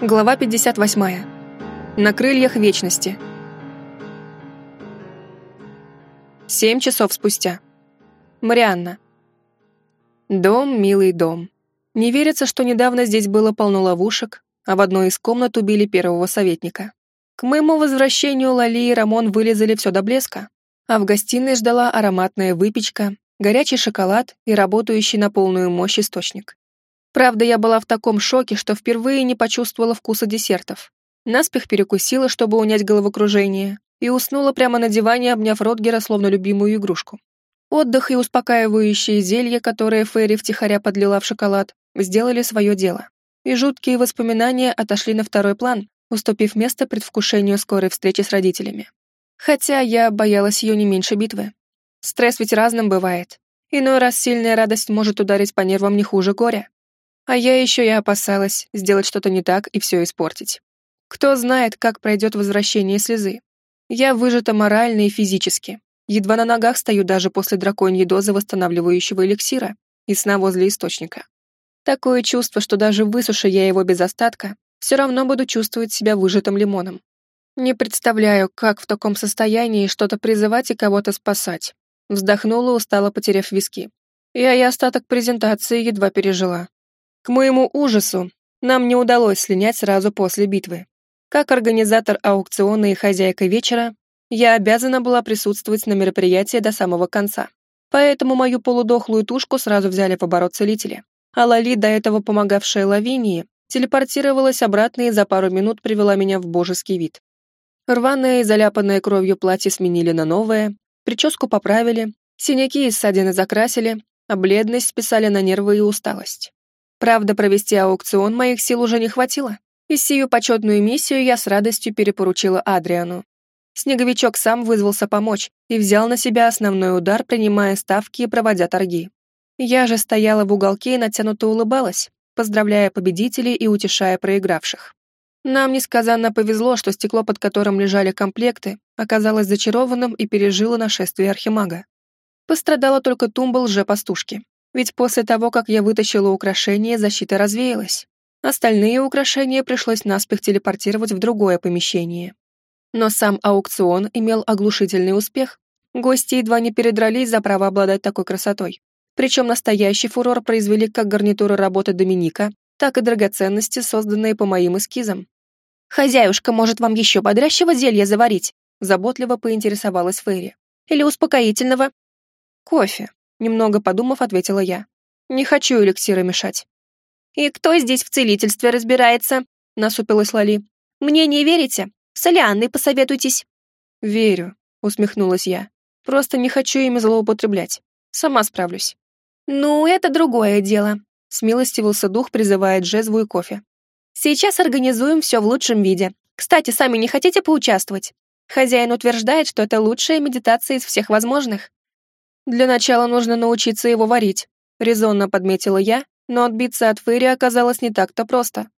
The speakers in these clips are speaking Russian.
Глава 58. На крыльях вечности. Семь часов спустя. Марианна. Дом, милый дом. Не верится, что недавно здесь было полно ловушек, а в одной из комнат убили первого советника. К моему возвращению Лали и Рамон вылезали все до блеска, а в гостиной ждала ароматная выпечка, горячий шоколад и работающий на полную мощь источник. Правда, я была в таком шоке, что впервые не почувствовала вкуса десертов. Наспех перекусила, чтобы унять головокружение, и уснула прямо на диване, обняв Ротгера словно любимую игрушку. Отдых и успокаивающие зелья, которые Ферри втихаря подлила в шоколад, сделали свое дело. И жуткие воспоминания отошли на второй план, уступив место предвкушению скорой встречи с родителями. Хотя я боялась ее не меньше битвы. Стресс ведь разным бывает. Иной раз сильная радость может ударить по нервам не хуже горя. А я еще и опасалась сделать что-то не так и все испортить. Кто знает, как пройдет возвращение слезы. Я выжата морально и физически. Едва на ногах стою даже после драконьей дозы восстанавливающего эликсира и сна возле источника. Такое чувство, что даже высуша я его без остатка, все равно буду чувствовать себя выжатым лимоном. Не представляю, как в таком состоянии что-то призывать и кого-то спасать. Вздохнула, устало потеряв виски. Я и остаток презентации едва пережила. К моему ужасу, нам не удалось слинять сразу после битвы. Как организатор аукциона и хозяйка вечера, я обязана была присутствовать на мероприятии до самого конца. Поэтому мою полудохлую тушку сразу взяли в оборот целители. А Лали, до этого помогавшая Лавинии, телепортировалась обратно и за пару минут привела меня в божеский вид. Рваное и заляпанное кровью платье сменили на новое, прическу поправили, синяки и ссадины закрасили, а бледность списали на нервы и усталость. Правда, провести аукцион моих сил уже не хватило, и сию почетную миссию я с радостью перепоручила Адриану. Снеговичок сам вызвался помочь и взял на себя основной удар, принимая ставки и проводя торги. Я же стояла в уголке и натянуто улыбалась, поздравляя победителей и утешая проигравших. Нам несказанно повезло, что стекло, под которым лежали комплекты, оказалось зачарованным и пережило нашествие архимага. Пострадала только тумба лже-пастушки, ведь после того, как я вытащила украшение, защита развеялась. Остальные украшения пришлось наспех телепортировать в другое помещение. Но сам аукцион имел оглушительный успех. Гости едва не передрались за право обладать такой красотой. Причем настоящий фурор произвели как гарнитуры работы Доминика, так и драгоценности, созданные по моим эскизам. «Хозяюшка, может, вам еще бодрящего зелья заварить?» заботливо поинтересовалась Ферри. «Или успокоительного?» «Кофе», Немного подумав, ответила я. Не хочу эликсиры мешать. «И кто здесь в целительстве разбирается?» насупилась Лали. «Мне не верите? С Алианной посоветуйтесь». «Верю», усмехнулась я. «Просто не хочу ими злоупотреблять. Сама справлюсь». «Ну, это другое дело», смилостивился дух, призывая джезву и кофе. «Сейчас организуем все в лучшем виде. Кстати, сами не хотите поучаствовать? Хозяин утверждает, что это лучшая медитация из всех возможных. Для начала нужно научиться его варить, резонно подметила я, но отбиться от Фейри оказалось не так-то просто.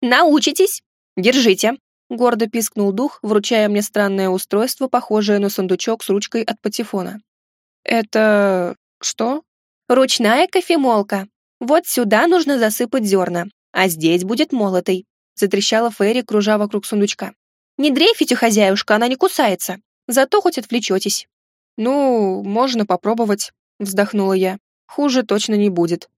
Научитесь! Держите! Гордо пискнул дух, вручая мне странное устройство, похожее на сундучок с ручкой от патефона. «Это... что?» «Ручная кофемолка. Вот сюда нужно засыпать зерна, а здесь будет молотый», затрещала Ферри, кружа вокруг сундучка. «Не дрейфите, хозяюшка, она не кусается. Зато хоть отвлечетесь». «Ну, можно попробовать», — вздохнула я. «Хуже точно не будет».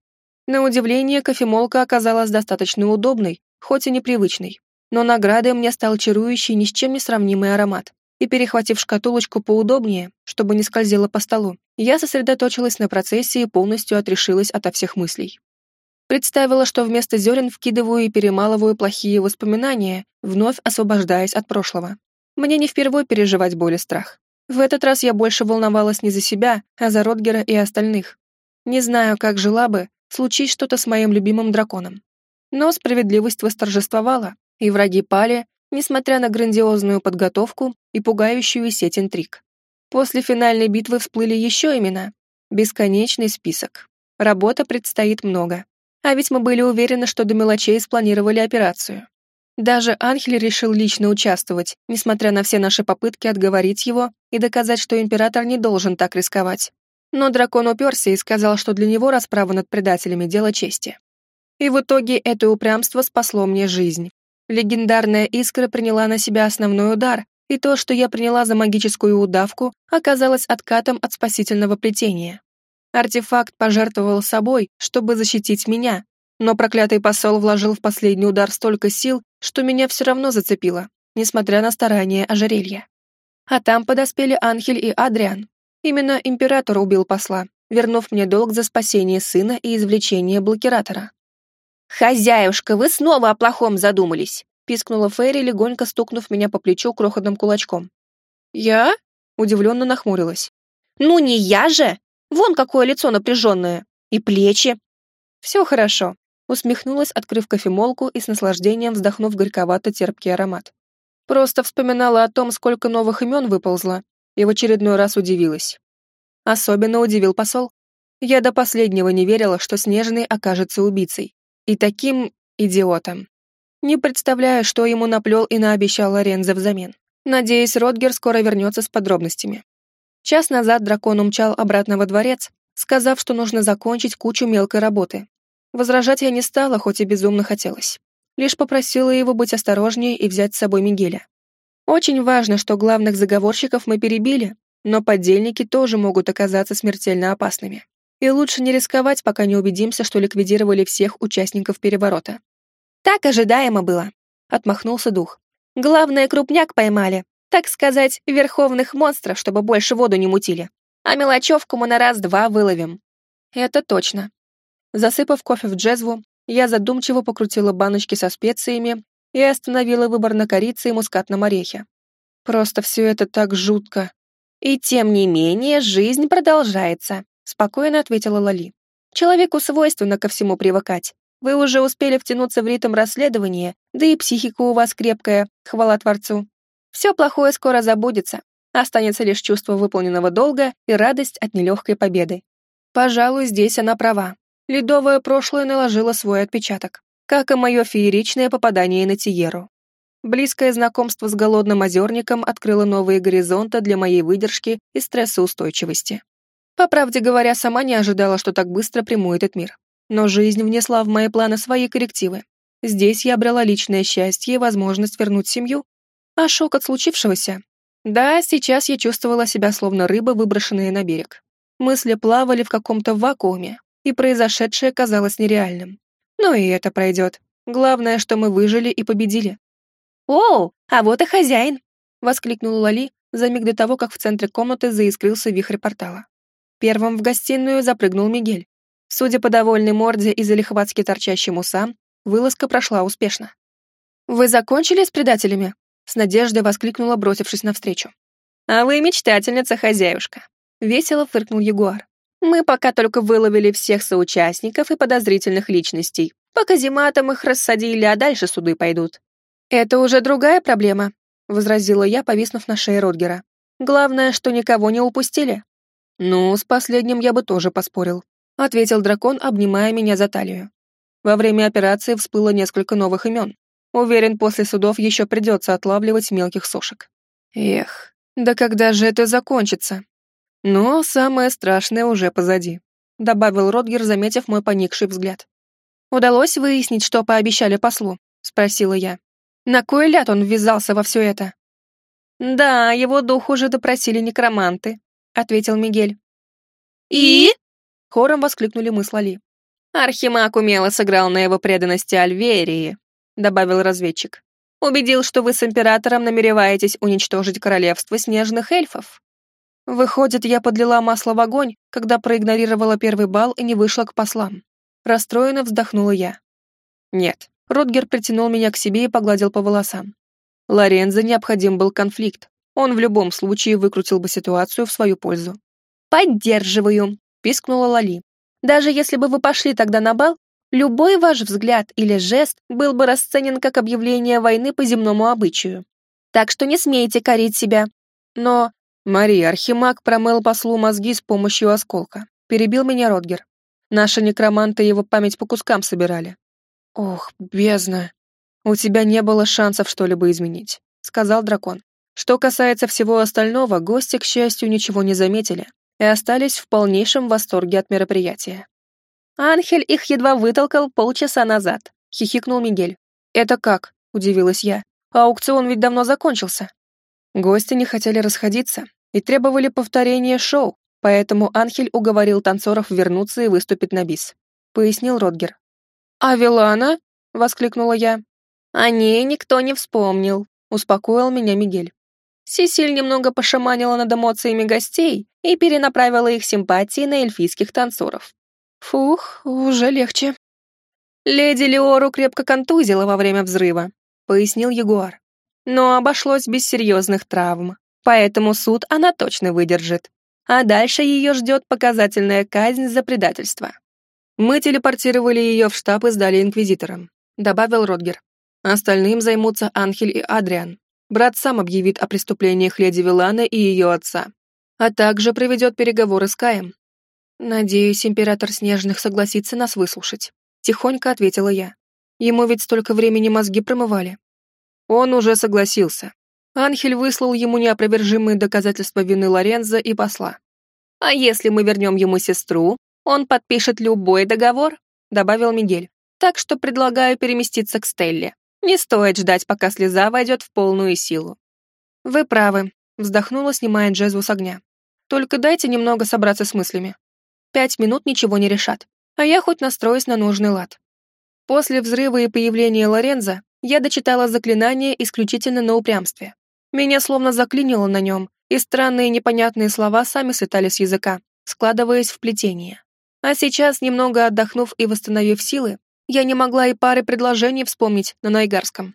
На удивление, кофемолка оказалась достаточно удобной, хоть и непривычной. Но наградой мне стал чарующий ни с чем не сравнимый аромат. И перехватив шкатулочку поудобнее, чтобы не скользила по столу, я сосредоточилась на процессе и полностью отрешилась ото всех мыслей. Представила, что вместо зерен вкидываю и перемалываю плохие воспоминания, вновь освобождаясь от прошлого. Мне не впервой переживать боль и страх. В этот раз я больше волновалась не за себя, а за Ротгера и остальных. Не знаю, как жила бы, случись что-то с моим любимым драконом. Но справедливость восторжествовала, и враги пали, несмотря на грандиозную подготовку и пугающую сеть интриг. После финальной битвы всплыли еще имена. Бесконечный список. Работа предстоит много. А ведь мы были уверены, что до мелочей спланировали операцию. Даже Анхель решил лично участвовать, несмотря на все наши попытки отговорить его и доказать, что император не должен так рисковать. Но дракон уперся и сказал, что для него расправа над предателями – дело чести. И в итоге это упрямство спасло мне жизнь. Легендарная искра приняла на себя основной удар, и то, что я приняла за магическую удавку, оказалось откатом от спасительного плетения. Артефакт пожертвовал собой, чтобы защитить меня, но проклятый посол вложил в последний удар столько сил, что меня все равно зацепило, несмотря на старания ожерелья. А там подоспели Анхель и Адриан. Именно император убил посла, вернув мне долг за спасение сына и извлечение блокиратора. «Хозяюшка, вы снова о плохом задумались!» пискнула Фейри, легонько стукнув меня по плечу крохотным кулачком. «Я?» удивленно нахмурилась. «Ну не я же! Вон какое лицо напряженное! И плечи!» «Все хорошо», усмехнулась, открыв кофемолку и с наслаждением вздохнув горьковато-терпкий аромат. Просто вспоминала о том, сколько новых имен выползло, и в очередной раз удивилась. Особенно удивил посол. Я до последнего не верила, что Снежный окажется убийцей. И таким идиотом. Не представляю, что ему наплел и наобещал Лорензо взамен. Надеюсь, Ротгер скоро вернется с подробностями. Час назад дракон умчал обратно во дворец, сказав, что нужно закончить кучу мелкой работы. Возражать я не стала, хоть и безумно хотелось. Лишь попросила его быть осторожнее и взять с собой Мигеля. Очень важно, что главных заговорщиков мы перебили, но поддельники тоже могут оказаться смертельно опасными. И лучше не рисковать, пока не убедимся, что ликвидировали всех участников переворота. Так ожидаемо было, отмахнулся дух. Главное, крупняк поймали, так сказать, верховных монстров, чтобы больше воду не мутили. А мелочевку мы на раз-два выловим. Это точно. Засыпав кофе в джезву, я задумчиво покрутила баночки со специями и остановила выбор на корице и мускатном орехе. Просто все это так жутко. И тем не менее, жизнь продолжается, спокойно ответила Лали. Человеку свойственно ко всему привыкать. Вы уже успели втянуться в ритм расследования, да и психика у вас крепкая, хвала Творцу. Все плохое скоро забудется. Останется лишь чувство выполненного долга и радость от нелегкой победы. Пожалуй, здесь она права. Ледовое прошлое наложило свой отпечаток, как и мое фееричное попадание на Тиеру. Близкое знакомство с голодным озерником открыло новые горизонты для моей выдержки и стрессоустойчивости. По правде говоря, сама не ожидала, что так быстро приму этот мир. Но жизнь внесла в мои планы свои коррективы. Здесь я обрела личное счастье и возможность вернуть семью. А шок от случившегося? Да, сейчас я чувствовала себя словно рыба, выброшенная на берег. Мысли плавали в каком-то вакууме, и произошедшее казалось нереальным. Но и это пройдет. Главное, что мы выжили и победили. «Оу, а вот и хозяин!» — воскликнула Лали за миг до того, как в центре комнаты заискрился вихрь портала. Первым в гостиную запрыгнул Мигель. Судя по довольной морде и залихватски торчащим усам, вылазка прошла успешно. «Вы закончили с предателями?» С надеждой воскликнула, бросившись навстречу. «А вы мечтательница, хозяюшка!» Весело фыркнул Ягуар. «Мы пока только выловили всех соучастников и подозрительных личностей. По казематам их рассадили, а дальше суды пойдут». «Это уже другая проблема», — возразила я, повиснув на шее Родгера. «Главное, что никого не упустили». «Ну, с последним я бы тоже поспорил», — ответил дракон, обнимая меня за талию. Во время операции всплыло несколько новых имен. Уверен, после судов еще придется отлавливать мелких сошек. Эх, да когда же это закончится? Но самое страшное уже позади, добавил Родгер, заметив мой поникший взгляд. Удалось выяснить, что пообещали послу? спросила я. На кой ляд он ввязался во все это? Да, его дух уже допросили некроманты, ответил Мигель. «И?» — хором воскликнули мы с Лали. «Архимаг умело сыграл на его преданности Альверии», — добавил разведчик. «Убедил, что вы с императором намереваетесь уничтожить королевство снежных эльфов». Выходит, я подлила масло в огонь, когда проигнорировала первый бал и не вышла к послам. Расстроенно вздохнула я. Нет, Рутгер притянул меня к себе и погладил по волосам. Лорензо необходим был конфликт, он в любом случае выкрутил бы ситуацию в свою пользу. «Поддерживаю», — пискнула Лали. «Даже если бы вы пошли тогда на бал, любой ваш взгляд или жест был бы расценен как объявление войны по земному обычаю. Так что не смейте корить себя. Но...» Мария Архимаг промыл послу мозги с помощью осколка. Перебил меня Родгер. Наши некроманты его память по кускам собирали. «Ох, бездна! У тебя не было шансов что-либо изменить», — сказал дракон. Что касается всего остального, гости, к счастью, ничего не заметили и остались в полнейшем восторге от мероприятия. «Анхель их едва вытолкал полчаса назад», — хихикнул Мигель. «Это как?» — удивилась я. «Аукцион ведь давно закончился». Гости не хотели расходиться и требовали повторения шоу, поэтому Анхель уговорил танцоров вернуться и выступить на бис», — пояснил Родгер. «А Вилана?» — воскликнула я. «О ней никто не вспомнил», — успокоил меня Мигель. Сесиль немного пошаманила над эмоциями гостей и перенаправила их симпатии на эльфийских танцоров. Фух, уже легче. Леди Леору крепко контузила во время взрыва, пояснил Ягуар. Но обошлось без серьезных травм, поэтому суд она точно выдержит. А дальше ее ждет показательная казнь за предательство. Мы телепортировали ее в штаб и сдали инквизиторам, добавил Родгер. Остальным займутся Анхель и Адриан. Брат сам объявит о преступлениях леди Вилана и ее отца, а также проведет переговоры с Каем. Надеюсь, император Снежных согласится нас выслушать. Тихонько ответила я. Ему ведь столько времени мозги промывали. Он уже согласился. Анхель выслал ему неопровержимые доказательства вины Лоренза и посла. «А если мы вернем ему сестру, он подпишет любой договор», добавил Мигель. «Так что предлагаю переместиться к Стелле. Не стоит ждать, пока слеза войдет в полную силу». «Вы правы», вздохнула, снимая джезву с огня. «Только дайте немного собраться с мыслями. Пять минут ничего не решат, а я хоть настроюсь на нужный лад». После взрыва и появления Лоренза я дочитала заклинание исключительно на упрямстве. Меня словно заклинило на нем, и странные непонятные слова сами слетали с языка, складываясь в плетение. А сейчас, немного отдохнув и восстановив силы, я не могла и пары предложений вспомнить на найгарском.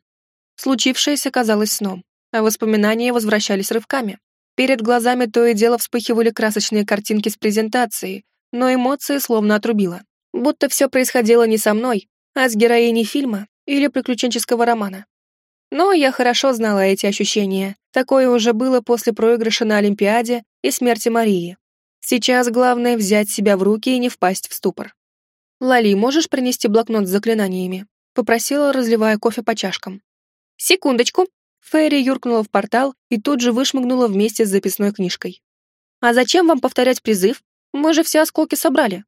Случившееся казалось сном, а воспоминания возвращались рывками. Перед глазами то и дело вспыхивали красочные картинки с презентацией, но эмоции словно отрубило. Будто все происходило не со мной, а с героиней фильма или приключенческого романа. Но я хорошо знала эти ощущения. Такое уже было после проигрыша на Олимпиаде и смерти Марии. Сейчас главное взять себя в руки и не впасть в ступор. «Лали, можешь принести блокнот с заклинаниями?» Попросила, разливая кофе по чашкам. «Секундочку». Фэри юркнула в портал и тут же вышмыгнула вместе с записной книжкой. «А зачем вам повторять призыв? Мы же все осколки собрали».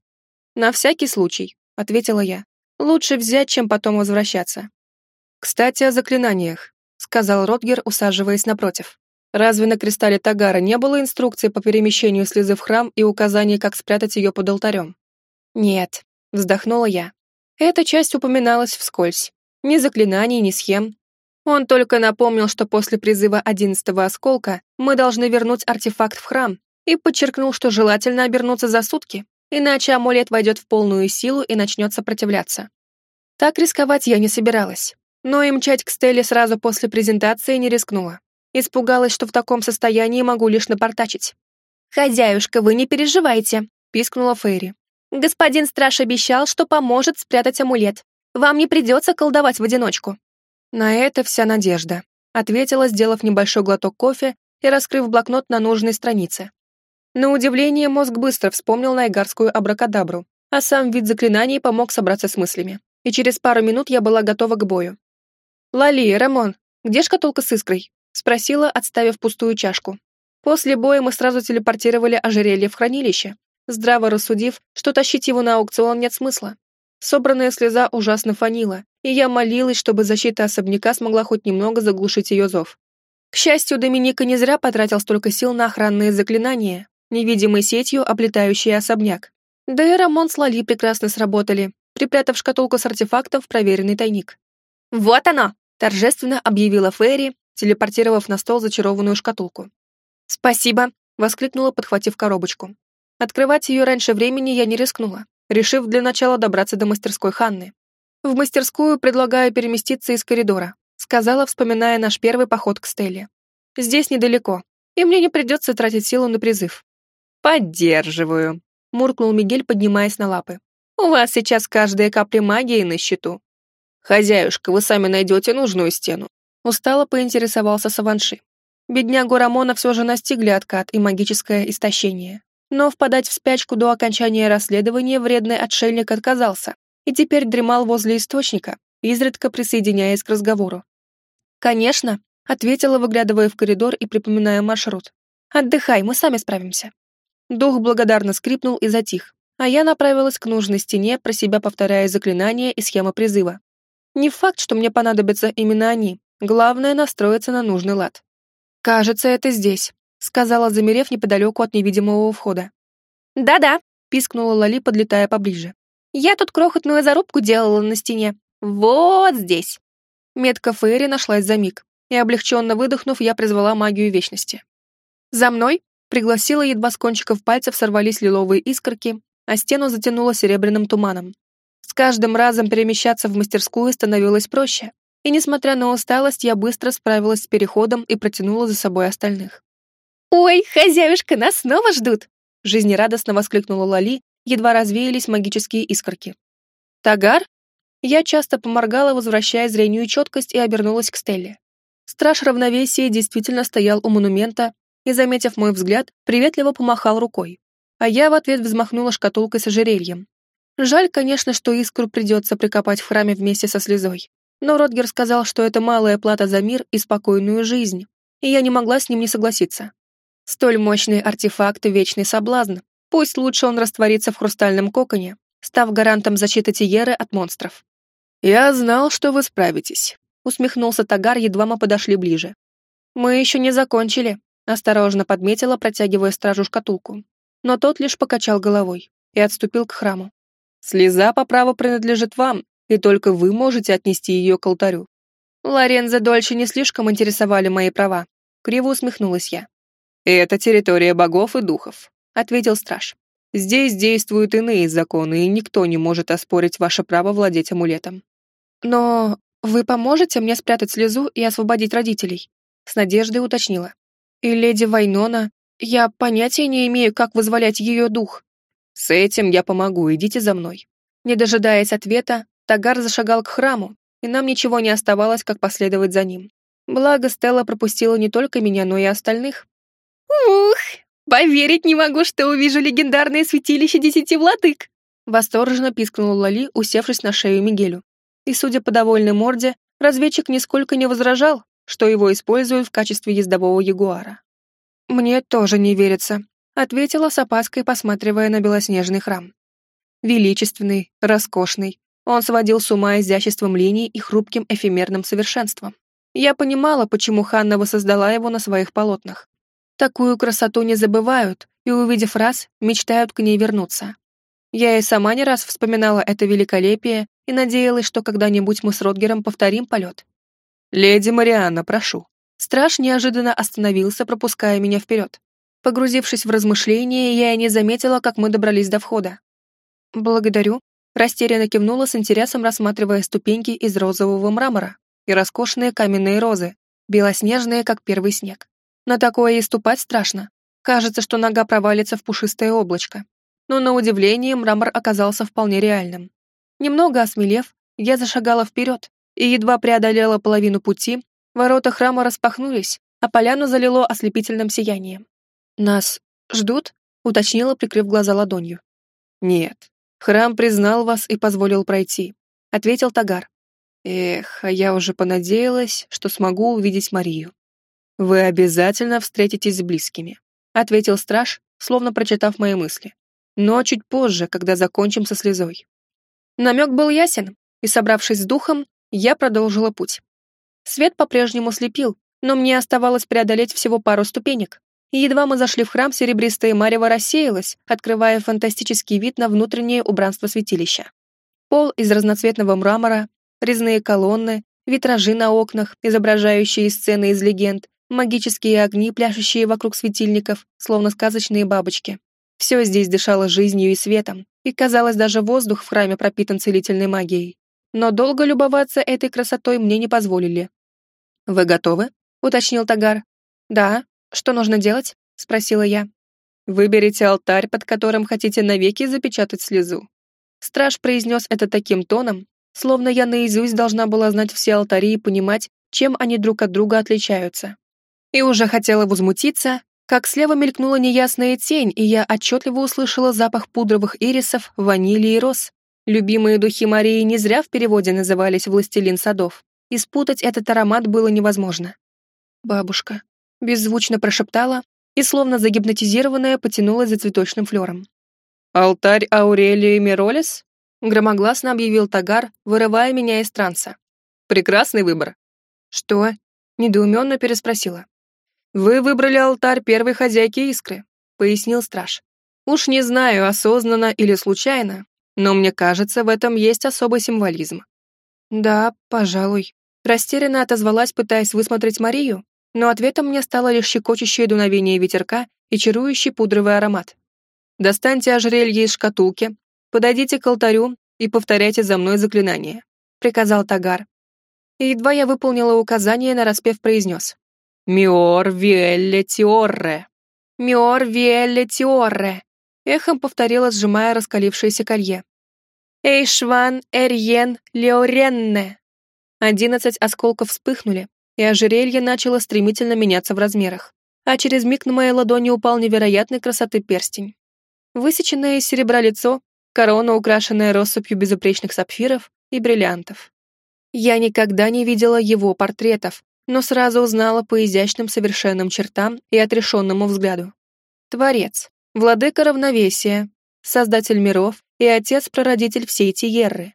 «На всякий случай», — ответила я. «Лучше взять, чем потом возвращаться. «Кстати, о заклинаниях», — сказал Ротгер, усаживаясь напротив. «Разве на кристалле Тагара не было инструкции по перемещению слезы в храм и указаний, как спрятать ее под алтарем?» «Нет», — вздохнула я. Эта часть упоминалась вскользь. Ни заклинаний, ни схем. Он только напомнил, что после призыва одиннадцатого осколка мы должны вернуть артефакт в храм, и подчеркнул, что желательно обернуться за сутки, иначе амулет войдет в полную силу и начнет сопротивляться. Так рисковать я не собиралась но и мчать к Стелле сразу после презентации не рискнула. Испугалась, что в таком состоянии могу лишь напортачить. «Хозяюшка, вы не переживайте», — пискнула Фейри. «Господин страж обещал, что поможет спрятать амулет. Вам не придется колдовать в одиночку». «На это вся надежда», — ответила, сделав небольшой глоток кофе и раскрыв блокнот на нужной странице. На удивление, мозг быстро вспомнил найгарскую абракадабру, а сам вид заклинаний помог собраться с мыслями. И через пару минут я была готова к бою. «Лали, Рамон, где шкатулка с искрой?» — спросила, отставив пустую чашку. После боя мы сразу телепортировали ожерелье в хранилище, здраво рассудив, что тащить его на аукцион нет смысла. Собранная слеза ужасно фанила, и я молилась, чтобы защита особняка смогла хоть немного заглушить ее зов. К счастью, Доминика не зря потратил столько сил на охранные заклинания, невидимой сетью облетающие особняк. Да и Рамон с Лали прекрасно сработали, припрятав шкатулку с артефактом в проверенный тайник. «Вот оно!» Торжественно объявила Ферри, телепортировав на стол зачарованную шкатулку. «Спасибо!» — воскликнула, подхватив коробочку. Открывать ее раньше времени я не рискнула, решив для начала добраться до мастерской Ханны. «В мастерскую предлагаю переместиться из коридора», сказала, вспоминая наш первый поход к Стелле. «Здесь недалеко, и мне не придется тратить силу на призыв». «Поддерживаю», — муркнул Мигель, поднимаясь на лапы. «У вас сейчас каждая капля магии на счету. «Хозяюшка, вы сами найдете нужную стену», — устало поинтересовался Саванши. Беднягу Рамона все же настигли откат и магическое истощение. Но впадать в спячку до окончания расследования вредный отшельник отказался и теперь дремал возле источника, изредка присоединяясь к разговору. «Конечно», — ответила, выглядывая в коридор и припоминая маршрут. «Отдыхай, мы сами справимся». Дух благодарно скрипнул и затих, а я направилась к нужной стене, про себя повторяя заклинания и схемы призыва. Не факт, что мне понадобятся именно они. Главное — настроиться на нужный лад. «Кажется, это здесь», — сказала, замерев неподалеку от невидимого входа. «Да-да», — пискнула Лали, подлетая поближе. «Я тут крохотную зарубку делала на стене. Вот здесь». Метка Фейри нашлась за миг, и, облегченно выдохнув, я призвала магию вечности. «За мной!» — пригласила, едва с кончиков пальцев сорвались лиловые искорки, а стену затянуло серебряным туманом. С каждым разом перемещаться в мастерскую становилось проще, и, несмотря на усталость, я быстро справилась с переходом и протянула за собой остальных. «Ой, хозяюшка, нас снова ждут!» жизнерадостно воскликнула Лали, едва развеялись магические искорки. «Тагар?» Я часто поморгала, возвращая зрению четкость, и обернулась к Стелле. Страж равновесия действительно стоял у монумента и, заметив мой взгляд, приветливо помахал рукой. А я в ответ взмахнула шкатулкой с ожерельем. Жаль, конечно, что искру придется прикопать в храме вместе со слезой. Но Ротгер сказал, что это малая плата за мир и спокойную жизнь, и я не могла с ним не согласиться. Столь мощный артефакт — вечный соблазн. Пусть лучше он растворится в хрустальном коконе, став гарантом защиты Тиеры от монстров. «Я знал, что вы справитесь», — усмехнулся Тагар, едва мы подошли ближе. «Мы еще не закончили», — осторожно подметила, протягивая стражу шкатулку. Но тот лишь покачал головой и отступил к храму. «Слеза по праву принадлежит вам, и только вы можете отнести ее к алтарю». Лорензо дольше не слишком интересовали мои права. Криво усмехнулась я. «Это территория богов и духов», — ответил страж. «Здесь действуют иные законы, и никто не может оспорить ваше право владеть амулетом». «Но вы поможете мне спрятать слезу и освободить родителей?» — с надеждой уточнила. «И леди Вайнона, я понятия не имею, как вызволять ее дух». «С этим я помогу, идите за мной». Не дожидаясь ответа, Тагар зашагал к храму, и нам ничего не оставалось, как последовать за ним. Благо, Стелла пропустила не только меня, но и остальных. «Ух, поверить не могу, что увижу легендарное святилище десяти владык!» Восторженно пискнула Лали, усевшись на шею Мигелю. И, судя по довольной морде, разведчик нисколько не возражал, что его используют в качестве ездового ягуара. «Мне тоже не верится», — ответила с опаской, посматривая на белоснежный храм. Величественный, роскошный, он сводил с ума изяществом линий и хрупким эфемерным совершенством. Я понимала, почему Ханна воссоздала его на своих полотнах. Такую красоту не забывают, и, увидев раз, мечтают к ней вернуться. Я и сама не раз вспоминала это великолепие и надеялась, что когда-нибудь мы с Ротгером повторим полет. «Леди Марианна, прошу». Страж неожиданно остановился, пропуская меня вперед. Погрузившись в размышления, я и не заметила, как мы добрались до входа. «Благодарю», — растерянно кивнула с интересом, рассматривая ступеньки из розового мрамора и роскошные каменные розы, белоснежные, как первый снег. На такое и ступать страшно. Кажется, что нога провалится в пушистое облачко. Но на удивление мрамор оказался вполне реальным. Немного осмелев, я зашагала вперед и едва преодолела половину пути, ворота храма распахнулись, а поляну залило ослепительным сиянием. «Нас ждут?» — уточнила, прикрыв глаза ладонью. «Нет, храм признал вас и позволил пройти», — ответил Тагар. «Эх, а я уже понадеялась, что смогу увидеть Марию». «Вы обязательно встретитесь с близкими», — ответил страж, словно прочитав мои мысли. «Но чуть позже, когда закончим со слезой». Намек был ясен, и, собравшись с духом, я продолжила путь. Свет по-прежнему слепил, но мне оставалось преодолеть всего пару ступенек. И едва мы зашли в храм, серебристая марево рассеялась, открывая фантастический вид на внутреннее убранство святилища. Пол из разноцветного мрамора, резные колонны, витражи на окнах, изображающие сцены из легенд, магические огни, пляшущие вокруг светильников, словно сказочные бабочки. Все здесь дышало жизнью и светом, и, казалось, даже воздух в храме пропитан целительной магией. Но долго любоваться этой красотой мне не позволили. «Вы готовы?» — уточнил Тагар. «Да. Что нужно делать?» — спросила я. «Выберите алтарь, под которым хотите навеки запечатать слезу». Страж произнес это таким тоном, словно я наизусть должна была знать все алтари и понимать, чем они друг от друга отличаются и уже хотела возмутиться, как слева мелькнула неясная тень, и я отчетливо услышала запах пудровых ирисов, ванили и роз. Любимые духи Марии не зря в переводе назывались «Властелин садов», и спутать этот аромат было невозможно. «Бабушка», — беззвучно прошептала и, словно загипнотизированная, потянулась за цветочным флером. «Алтарь Аурелии Миролес?» — громогласно объявил Тагар, вырывая меня из транса. Прекрасный выбор. Что? Недоуменно переспросила. Вы выбрали алтарь первой хозяйки искры, пояснил страж. Уж не знаю, осознанно или случайно, но мне кажется, в этом есть особый символизм. Да, пожалуй. Растерянно отозвалась, пытаясь высмотреть Марию, но ответом мне стало лишь щекочущее дуновение ветерка и чарующий пудровый аромат. Достаньте ожерелье из шкатулки, подойдите к алтарю и повторяйте за мной заклинание», — приказал Тагар. И едва я выполнила указание, нараспев произнес. «Миор виэлле тиорре». «Миор виэлле тиорре», — эхом повторила, сжимая раскалившееся колье. «Эйшван эрьен леоренне». Одиннадцать осколков вспыхнули, и ожерелье начало стремительно меняться в размерах, а через миг на моей ладони упал невероятной красоты перстень. Высеченное из серебра лицо, корона, украшенная россыпью безупречных сапфиров и бриллиантов. Я никогда не видела его портретов, но сразу узнала по изящным совершенным чертам и отрешенному взгляду. Творец, владыка равновесия, создатель миров и отец-прародитель всей Тиерры.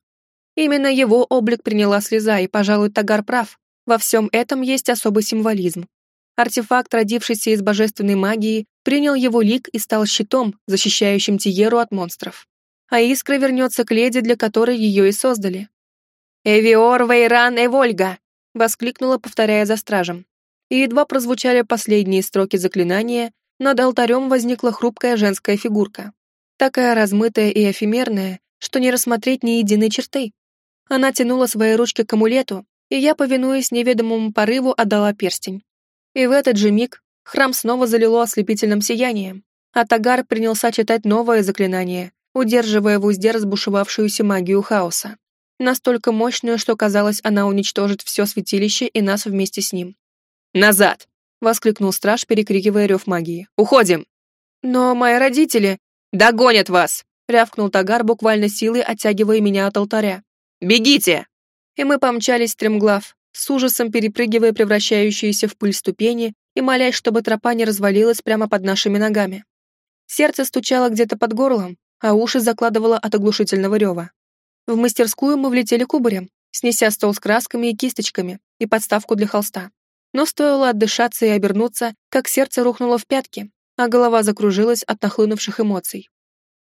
Именно его облик приняла слеза, и, пожалуй, Тагар прав. Во всем этом есть особый символизм. Артефакт, родившийся из божественной магии, принял его лик и стал щитом, защищающим Тиеру от монстров. А искра вернется к леди, для которой ее и создали. «Эвиор Вейран Эвольга!» — воскликнула, повторяя за стражем. И едва прозвучали последние строки заклинания, над алтарем возникла хрупкая женская фигурка. Такая размытая и эфемерная, что не рассмотреть ни единой черты. Она тянула свои ручки к амулету, и я, повинуясь неведомому порыву, отдала перстень. И в этот же миг храм снова залило ослепительным сиянием, а Тагар принялся читать новое заклинание, удерживая в узде разбушевавшуюся магию хаоса. Настолько мощную, что казалось, она уничтожит все святилище и нас вместе с ним. «Назад!» — воскликнул страж, перекрикивая рев магии. «Уходим!» «Но мои родители...» «Догонят вас!» — рявкнул Тагар, буквально силой оттягивая меня от алтаря. «Бегите!» И мы помчались стремглав, с ужасом перепрыгивая превращающиеся в пыль ступени и молясь, чтобы тропа не развалилась прямо под нашими ногами. Сердце стучало где-то под горлом, а уши закладывало от оглушительного рева. В мастерскую мы влетели кубарем, снеся стол с красками и кисточками и подставку для холста. Но стоило отдышаться и обернуться, как сердце рухнуло в пятки, а голова закружилась от нахлынувших эмоций.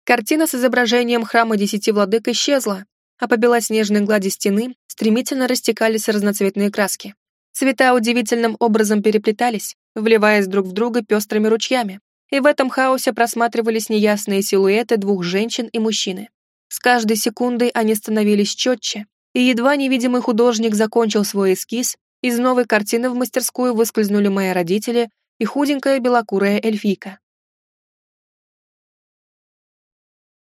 Картина с изображением храма десяти владык исчезла, а по белоснежной глади стены стремительно растекались разноцветные краски. Цвета удивительным образом переплетались, вливаясь друг в друга пестрыми ручьями, и в этом хаосе просматривались неясные силуэты двух женщин и мужчины. С каждой секундой они становились четче, и едва невидимый художник закончил свой эскиз, из новой картины в мастерскую выскользнули мои родители и худенькая белокурая эльфийка.